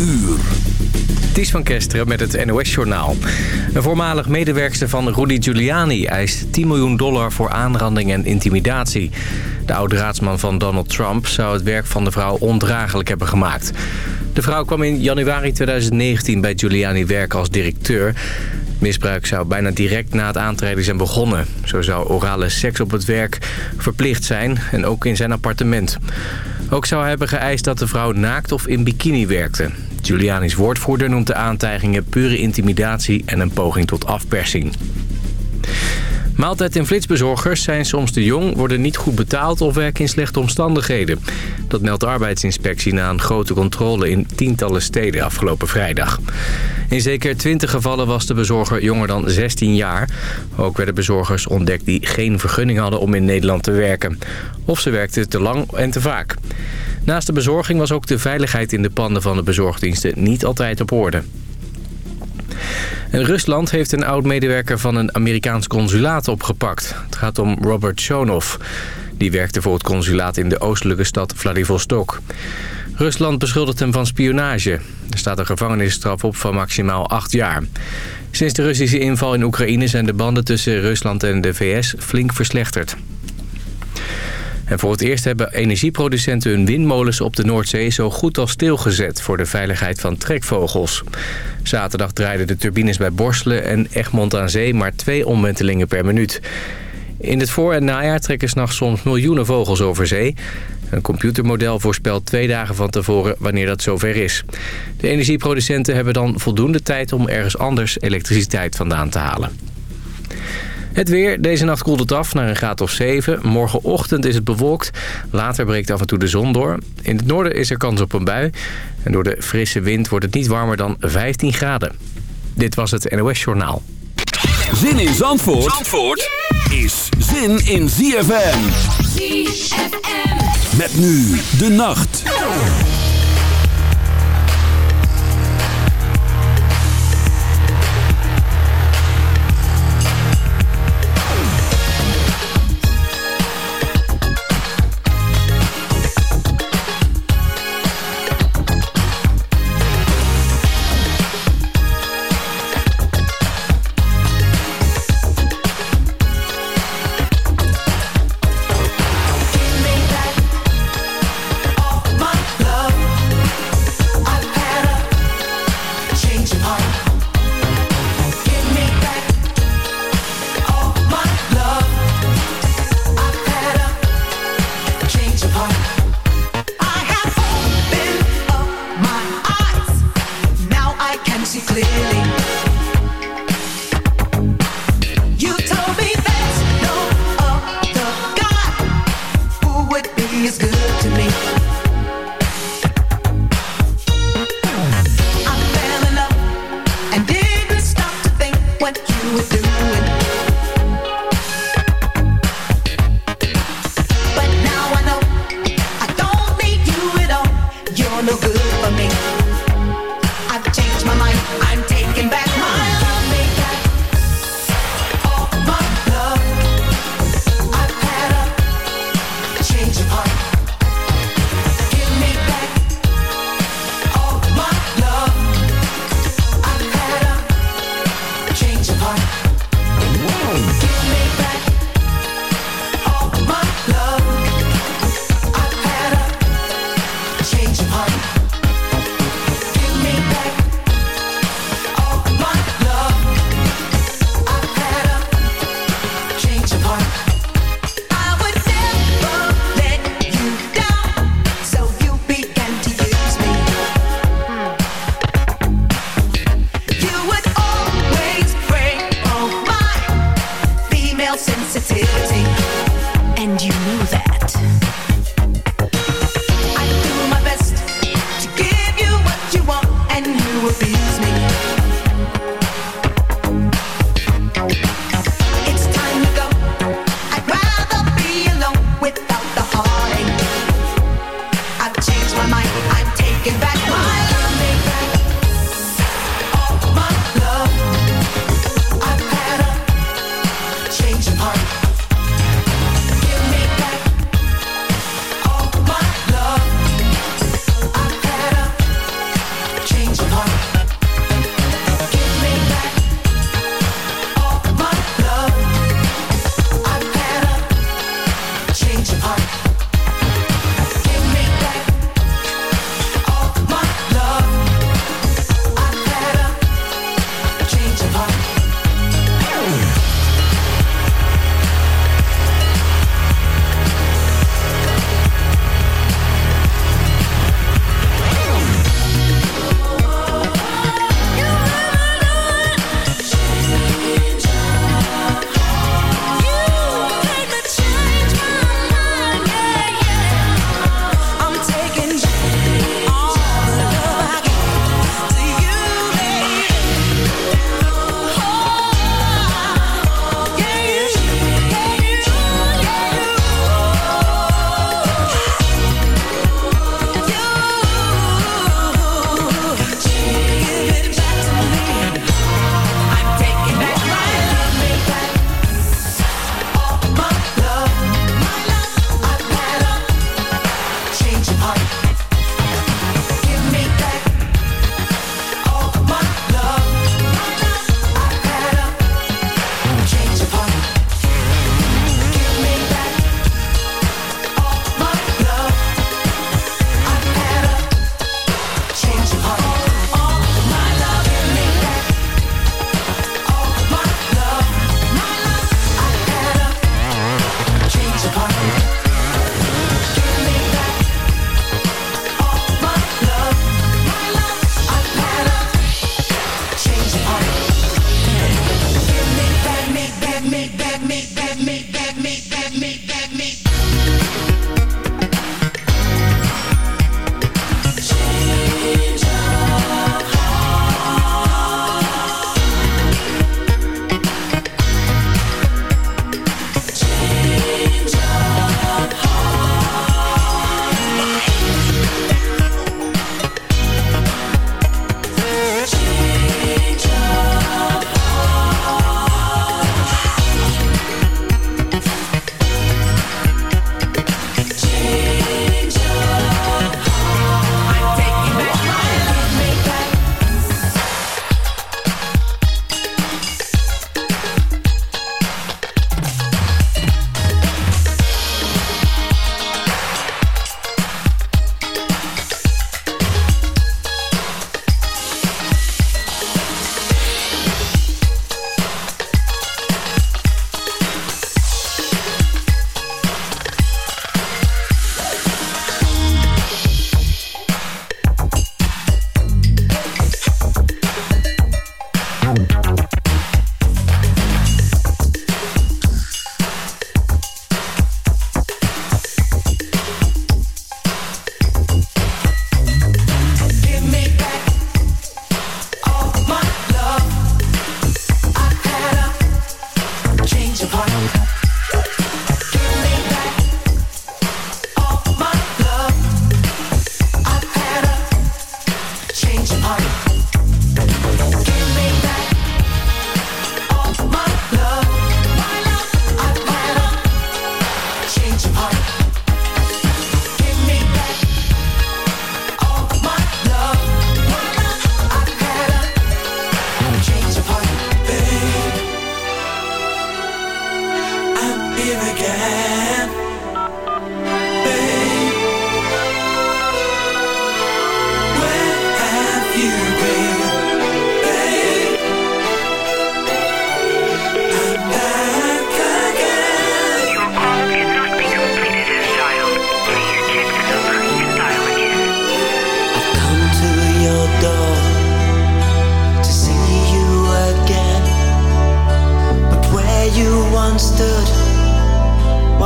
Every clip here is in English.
uur. Ties van Kesteren met het NOS-journaal. Een voormalig medewerkster van Rudy Giuliani eist 10 miljoen dollar voor aanranding en intimidatie. De oud-raadsman van Donald Trump zou het werk van de vrouw ondraaglijk hebben gemaakt. De vrouw kwam in januari 2019 bij Giuliani werken als directeur. Misbruik zou bijna direct na het aantreden zijn begonnen. Zo zou orale seks op het werk verplicht zijn en ook in zijn appartement. Ook zou hij hebben geëist dat de vrouw naakt of in bikini werkte. Giuliani's woordvoerder noemt de aantijgingen pure intimidatie en een poging tot afpersing. Maaltijd- en flitsbezorgers zijn soms te jong, worden niet goed betaald of werken in slechte omstandigheden. Dat meldt de arbeidsinspectie na een grote controle in tientallen steden afgelopen vrijdag. In zeker 20 gevallen was de bezorger jonger dan 16 jaar. Ook werden bezorgers ontdekt die geen vergunning hadden om in Nederland te werken. Of ze werkten te lang en te vaak. Naast de bezorging was ook de veiligheid in de panden van de bezorgdiensten niet altijd op orde. En Rusland heeft een oud-medewerker van een Amerikaans consulaat opgepakt. Het gaat om Robert Shonov. Die werkte voor het consulaat in de oostelijke stad Vladivostok. Rusland beschuldigt hem van spionage. Er staat een gevangenisstraf op van maximaal acht jaar. Sinds de Russische inval in Oekraïne zijn de banden tussen Rusland en de VS flink verslechterd. En voor het eerst hebben energieproducenten hun windmolens op de Noordzee zo goed als stilgezet voor de veiligheid van trekvogels. Zaterdag draaiden de turbines bij Borselen en Egmond aan Zee maar twee omwentelingen per minuut. In het voor- en najaar trekken s'nachts soms miljoenen vogels over zee. Een computermodel voorspelt twee dagen van tevoren wanneer dat zover is. De energieproducenten hebben dan voldoende tijd om ergens anders elektriciteit vandaan te halen. Het weer. Deze nacht koelt het af naar een graad of 7. Morgenochtend is het bewolkt. Later breekt af en toe de zon door. In het noorden is er kans op een bui. En door de frisse wind wordt het niet warmer dan 15 graden. Dit was het NOS Journaal. Zin in Zandvoort, Zandvoort is zin in ZFM. ZFM. Met nu de nacht.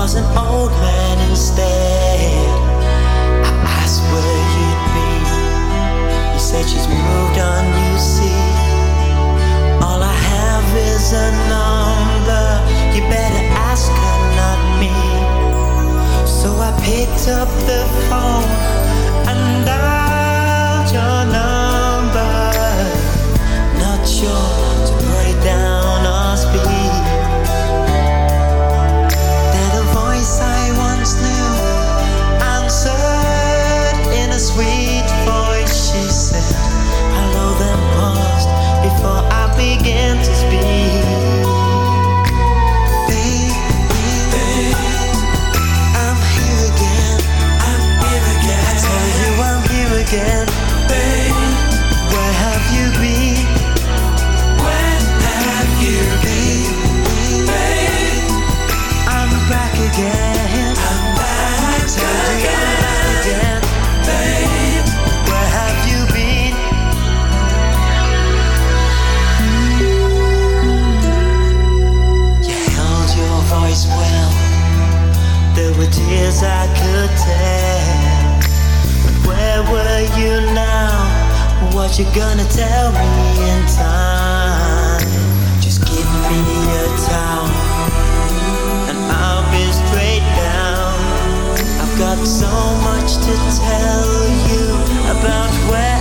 was an old man instead, I asked where he'd be. He said she's moved on, you see. All I have is a number. You better ask her, not me. So I picked up the phone you now what you're gonna tell me in time. Just give me a towel and I'll be straight down. I've got so much to tell you about where.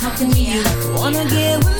talking to you. Wanna get with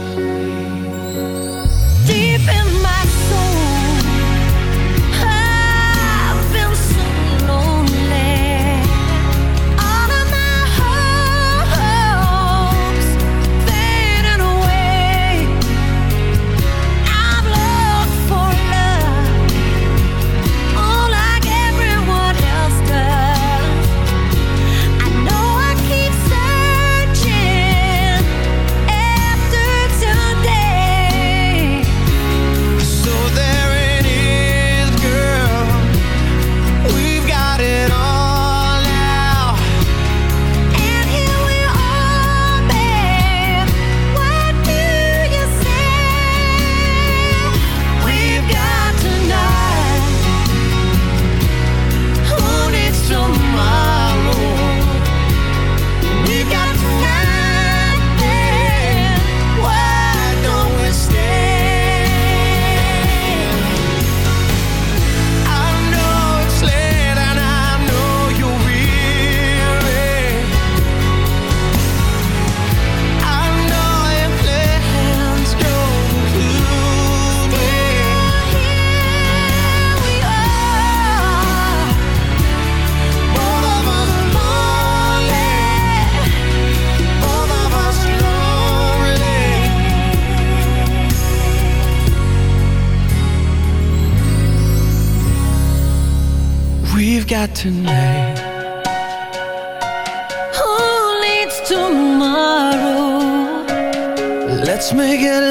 out tonight Who needs tomorrow? Let's make it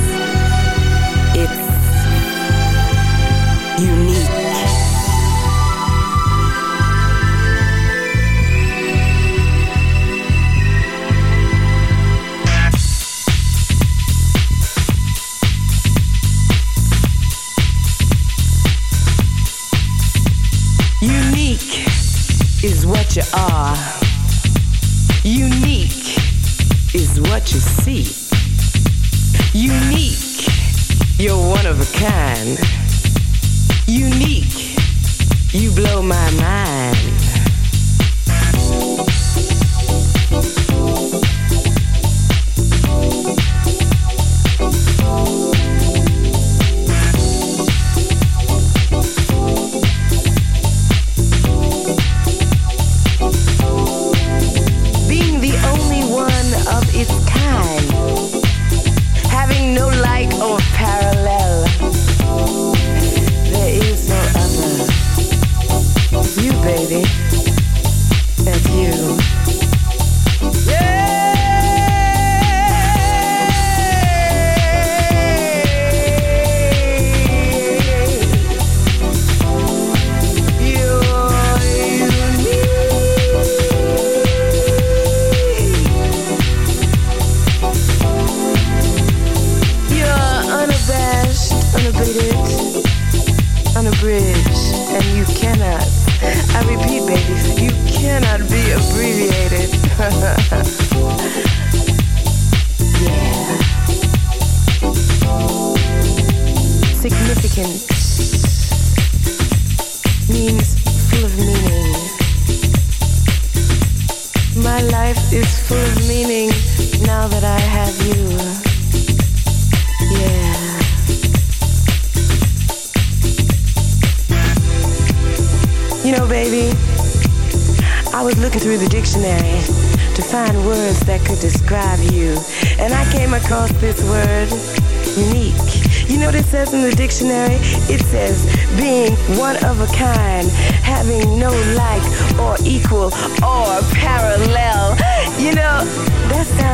my mind.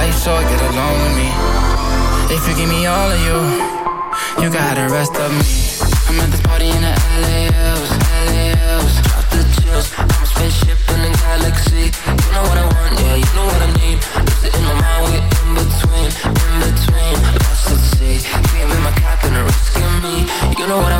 life short, get along with me. If you give me all of you, you got the rest of me. I'm at this party in the LAOs, LAOs. Drop the chills, I'm a spaceship in the galaxy. You know what I want, yeah, you know what I need. Lose it in my mind, we're in between, in between. Lost at sea, dreaming my captain and risking me. You know what I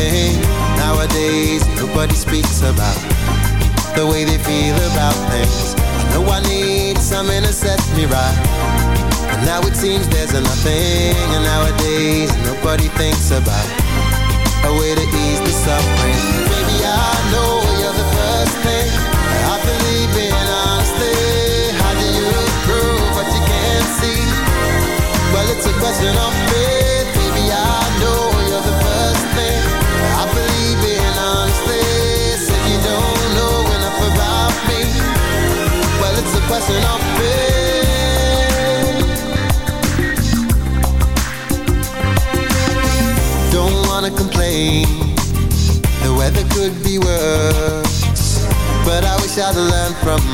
thing nowadays nobody speaks about the way they feel about things. I know I need something to set me right. And now it seems there's a nothing And nowadays nobody thinks about A way to ease the suffering Baby, I know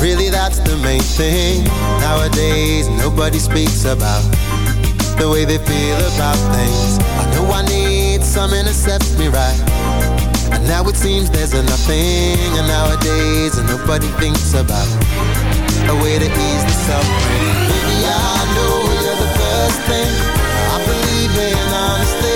Really, that's the main thing. Nowadays, nobody speaks about the way they feel about things. I know I need some to set me right. And now it seems there's a nothing. And nowadays, nobody thinks about a way to ease the suffering. Baby, I know you're the first thing I believe in honestly.